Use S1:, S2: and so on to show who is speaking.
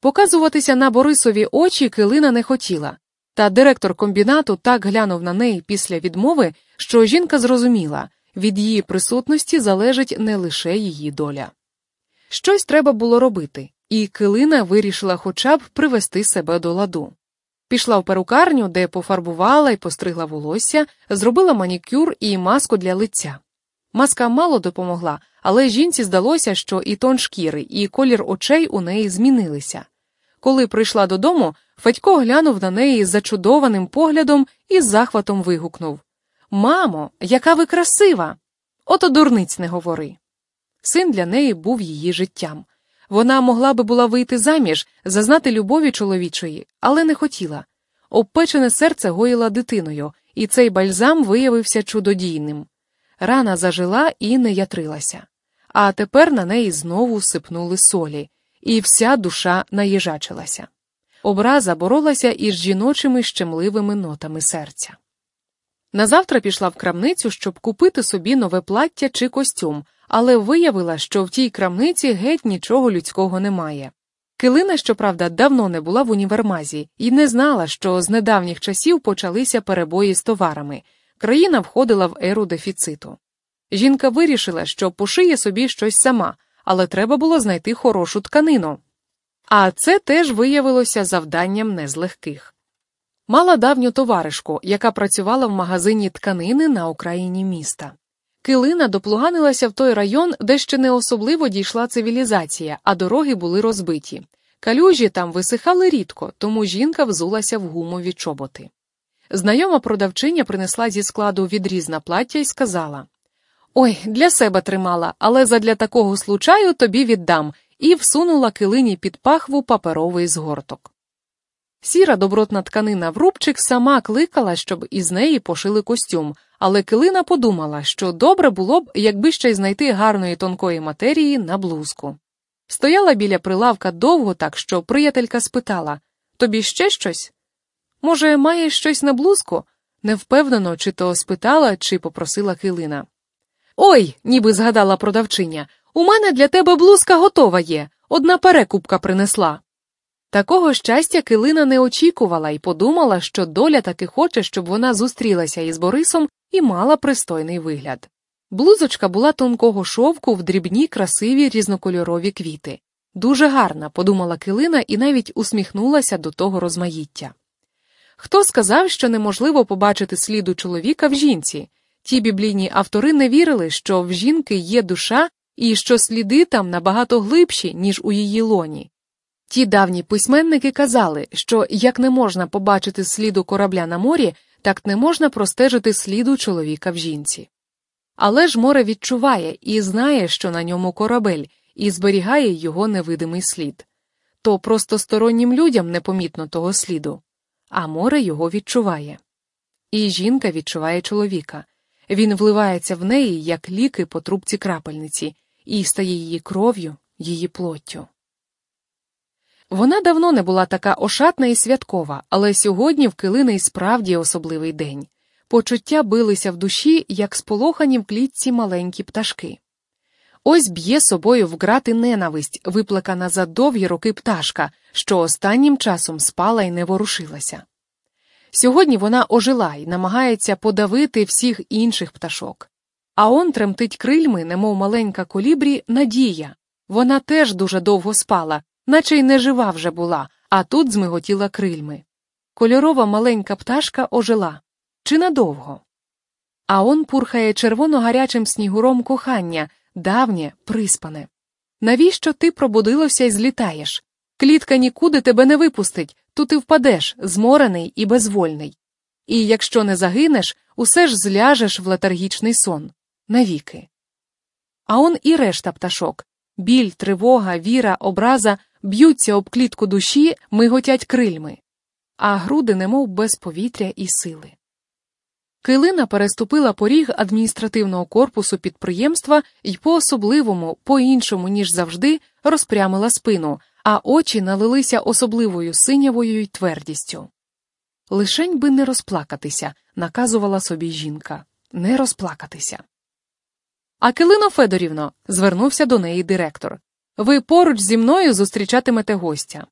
S1: Показуватися на Борисові очі килина не хотіла, та директор комбінату так глянув на неї після відмови, що жінка зрозуміла від її присутності залежить не лише її доля. Щось треба було робити, і килина вирішила хоча б привести себе до ладу. Пішла в перукарню, де пофарбувала і постригла волосся, зробила манікюр і маску для лиця. Маска мало допомогла, але жінці здалося, що і тон шкіри, і колір очей у неї змінилися. Коли прийшла додому, Федько глянув на неї з зачудованим поглядом і з захватом вигукнув Мамо, яка ви красива! Ото дурниць не говори. Син для неї був її життям. Вона могла би була вийти заміж, зазнати любові чоловічої, але не хотіла. Обпечене серце гоїла дитиною, і цей бальзам виявився чудодійним. Рана зажила і не ятрилася. А тепер на неї знову сипнули солі, і вся душа наїжачилася. Образа боролася із жіночими щемливими нотами серця. Назавтра пішла в крамницю, щоб купити собі нове плаття чи костюм, але виявила, що в тій крамниці геть нічого людського немає. Килина, щоправда, давно не була в універмазі і не знала, що з недавніх часів почалися перебої з товарами, країна входила в еру дефіциту. Жінка вирішила, що пошиє собі щось сама, але треба було знайти хорошу тканину. А це теж виявилося завданням не з легких. Мала давню товаришку, яка працювала в магазині тканини на окраїні міста. Килина доплуганилася в той район, де ще не особливо дійшла цивілізація, а дороги були розбиті. Калюжі там висихали рідко, тому жінка взулася в гумові чоботи. Знайома продавчиня принесла зі складу відріз на плаття і сказала Ой, для себе тримала, але задля такого случаю тобі віддам, і всунула килині під пахву паперовий згорток. Сіра добротна тканина в рубчик сама кликала, щоб із неї пошили костюм, але килина подумала, що добре було б, якби ще й знайти гарної тонкої матерії на блузку. Стояла біля прилавка довго так, що приятелька спитала Тобі ще щось? Може, маєш щось на блузку? Невпевнено, чи то спитала, чи попросила килина. Ой, ніби згадала продавчиня, у мене для тебе блузка готова є, одна перекупка принесла. Такого щастя килина не очікувала і подумала, що доля таки хоче, щоб вона зустрілася із Борисом і мала пристойний вигляд. Блузочка була тонкого шовку в дрібні, красиві різнокольорові квіти. Дуже гарна, подумала килина і навіть усміхнулася до того розмаїття. Хто сказав, що неможливо побачити сліду чоловіка в жінці? Ті біблійні автори не вірили, що в жінки є душа і що сліди там набагато глибші, ніж у її лоні. Ті давні письменники казали, що як не можна побачити сліду корабля на морі, так не можна простежити сліду чоловіка в жінці. Але ж море відчуває і знає, що на ньому корабель, і зберігає його невидимий слід. То просто стороннім людям непомітно того сліду, а море його відчуває. І жінка відчуває чоловіка. Він вливається в неї, як ліки по трубці крапельниці, і стає її кров'ю, її плоттю. Вона давно не була така ошатна і святкова, але сьогодні в килини й справді особливий день. Почуття билися в душі, як сполохані в клітці маленькі пташки. Ось б'є собою вграти ненависть, виплекана за довгі роки пташка, що останнім часом спала і не ворушилася. Сьогодні вона ожила і намагається подавити всіх інших пташок. А он тремтить крильми, немов маленька колібрі, Надія. Вона теж дуже довго спала, наче й не жива вже була, а тут змиготіла крильми. Кольорова маленька пташка ожила. Чи надовго? А он пурхає червоно гарячим снігуром кохання, давнє, приспане. Навіщо ти пробудилося і злітаєш? Клітка нікуди тебе не випустить, тут і впадеш, зморений і безвольний. І якщо не загинеш, усе ж зляжеш в летаргічний сон навіки. А он і решта пташок біль, тривога, віра, образа б'ються об клітку душі, миготять крильми, а груди немов без повітря і сили. Килина переступила поріг адміністративного корпусу підприємства і по особливому, по іншому, ніж завжди, розпрямила спину, а очі налилися особливою синявою й твердістю. Лишень би не розплакатися, наказувала собі жінка, не розплакатися. А Килино Федорівно, звернувся до неї директор, ви поруч зі мною зустрічатимете гостя.